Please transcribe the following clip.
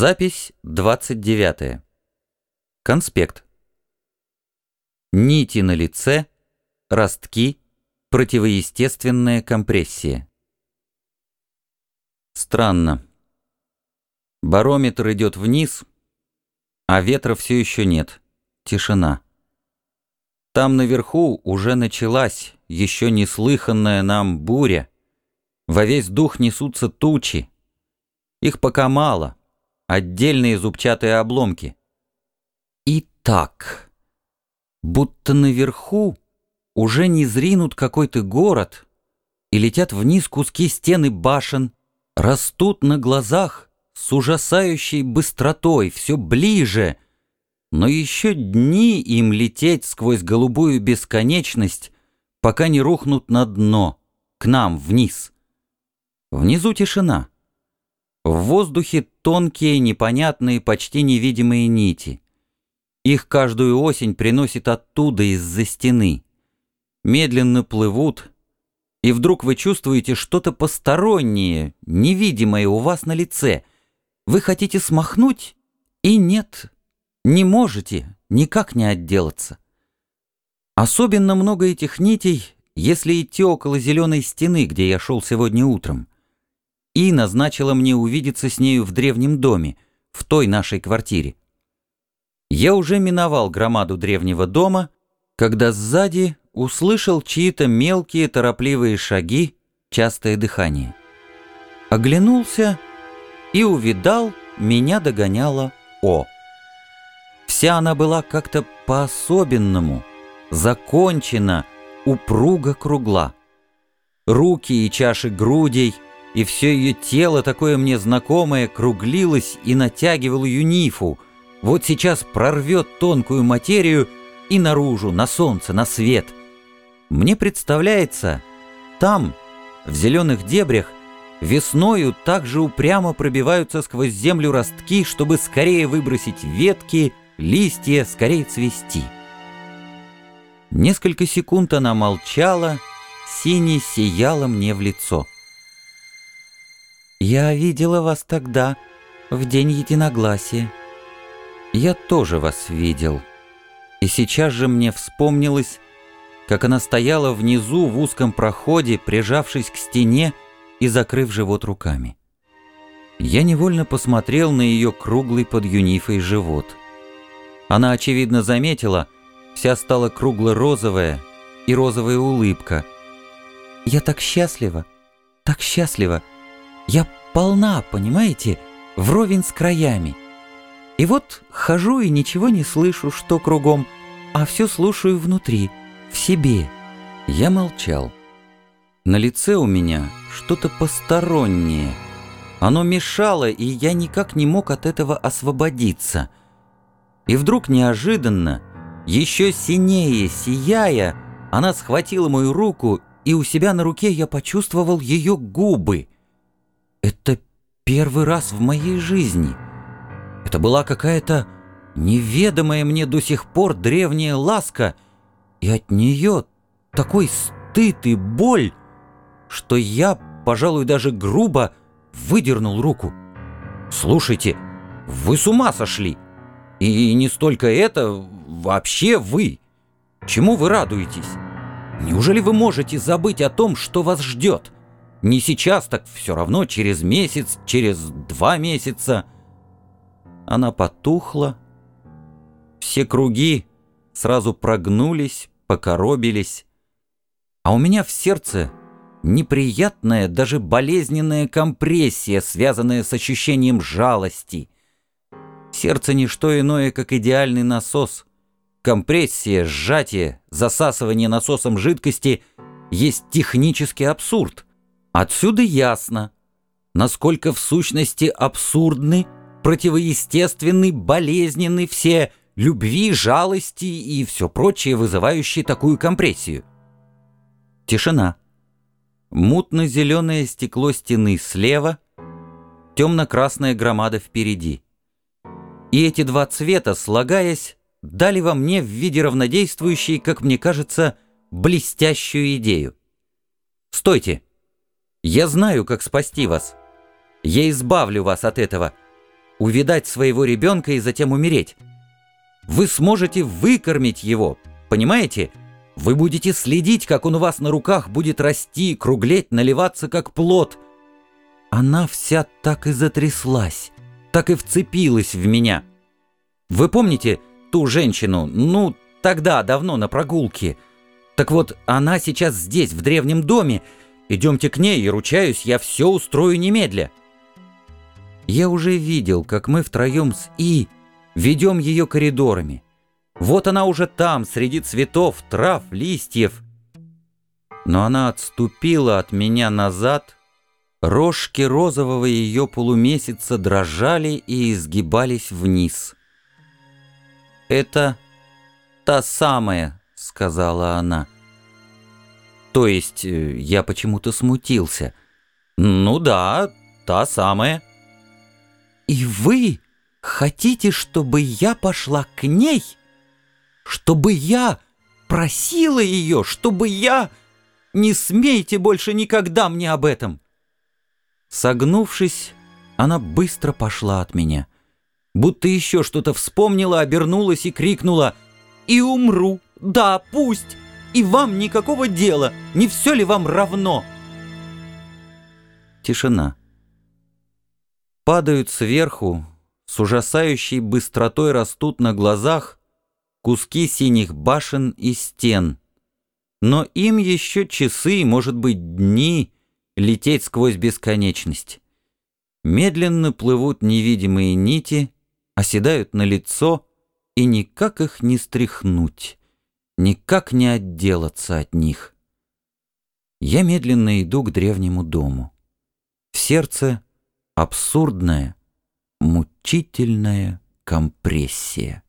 Запись 29. Конспект. Нити на лице, ростки, противоестественная компрессия. Странно. Барометр идет вниз, а ветра все еще нет. Тишина. Там наверху уже началась еще неслыханная нам буря. Во весь дух несутся тучи. Их пока мало отдельные зубчатые обломки. И так, будто наверху уже не зринут какой-то город и летят вниз куски стены башен, растут на глазах с ужасающей быстротой, все ближе, но еще дни им лететь сквозь голубую бесконечность, пока не рухнут на дно, к нам, вниз. Внизу тишина. В воздухе тонкие, непонятные, почти невидимые нити. Их каждую осень приносит оттуда, из-за стены. Медленно плывут, и вдруг вы чувствуете что-то постороннее, невидимое у вас на лице. Вы хотите смахнуть, и нет, не можете, никак не отделаться. Особенно много этих нитей, если идти около зеленой стены, где я шел сегодня утром и назначила мне увидеться с нею в древнем доме, в той нашей квартире. Я уже миновал громаду древнего дома, когда сзади услышал чьи-то мелкие торопливые шаги, частое дыхание. Оглянулся и увидал, меня догоняла О. Вся она была как-то по-особенному, закончена, упруго кругла. Руки и чаши грудей — и все ее тело, такое мне знакомое, круглилось и натягивало юнифу. Вот сейчас прорвет тонкую материю и наружу, на солнце, на свет. Мне представляется, там, в зеленых дебрях, весною также упрямо пробиваются сквозь землю ростки, чтобы скорее выбросить ветки, листья, скорее цвести. Несколько секунд она молчала, сине сияла мне в лицо. Я видела вас тогда, в день единогласия. Я тоже вас видел. И сейчас же мне вспомнилось, как она стояла внизу в узком проходе, прижавшись к стене и закрыв живот руками. Я невольно посмотрел на ее круглый под юнифой живот. Она, очевидно, заметила, вся стала кругло-розовая и розовая улыбка. «Я так счастлива, так счастлива!» Я полна, понимаете, вровень с краями. И вот хожу и ничего не слышу, что кругом, а все слушаю внутри, в себе. Я молчал. На лице у меня что-то постороннее. Оно мешало, и я никак не мог от этого освободиться. И вдруг неожиданно, еще синее сияя, она схватила мою руку, и у себя на руке я почувствовал ее губы — это первый раз в моей жизни. Это была какая-то неведомая мне до сих пор древняя ласка, и от нее такой стыд и боль, что я, пожалуй, даже грубо выдернул руку. «Слушайте, вы с ума сошли! И не столько это, вообще вы! Чему вы радуетесь? Неужели вы можете забыть о том, что вас ждет?» Не сейчас, так все равно через месяц, через два месяца. Она потухла. Все круги сразу прогнулись, покоробились. А у меня в сердце неприятная, даже болезненная компрессия, связанная с ощущением жалости. Сердце не что иное, как идеальный насос. Компрессия, сжатие, засасывание насосом жидкости есть технический абсурд. Отсюда ясно, насколько в сущности абсурдны, противоестественны, болезненны все любви, жалости и все прочее, вызывающие такую компрессию. Тишина. Мутно-зеленое стекло стены слева, темно-красная громада впереди. И эти два цвета, слагаясь, дали во мне в виде равнодействующей, как мне кажется, блестящую идею. «Стойте!» Я знаю, как спасти вас. Я избавлю вас от этого. увидать своего ребенка и затем умереть. Вы сможете выкормить его, понимаете? Вы будете следить, как он у вас на руках будет расти, круглеть, наливаться, как плод. Она вся так и затряслась, так и вцепилась в меня. Вы помните ту женщину, ну, тогда, давно, на прогулке? Так вот, она сейчас здесь, в древнем доме. Идемте к ней, и ручаюсь, я все устрою немедля. Я уже видел, как мы втроем с И ведем ее коридорами. Вот она уже там, среди цветов, трав, листьев. Но она отступила от меня назад, рожки розового ее полумесяца дрожали и изгибались вниз. «Это та самая», — сказала она. То есть э, я почему-то смутился. «Ну да, та самая». «И вы хотите, чтобы я пошла к ней? Чтобы я просила ее, чтобы я... Не смейте больше никогда мне об этом!» Согнувшись, она быстро пошла от меня. Будто еще что-то вспомнила, обернулась и крикнула «И умру! Да, пусть! И вам никакого дела! Не все ли вам равно?» Тишина падают сверху, с ужасающей быстротой растут на глазах куски синих башен и стен. Но им еще часы, может быть, дни лететь сквозь бесконечность. Медленно плывут невидимые нити, оседают на лицо, и никак их не стряхнуть, никак не отделаться от них. Я медленно иду к древнему дому. В сердце абсурдная, мучительная компрессия.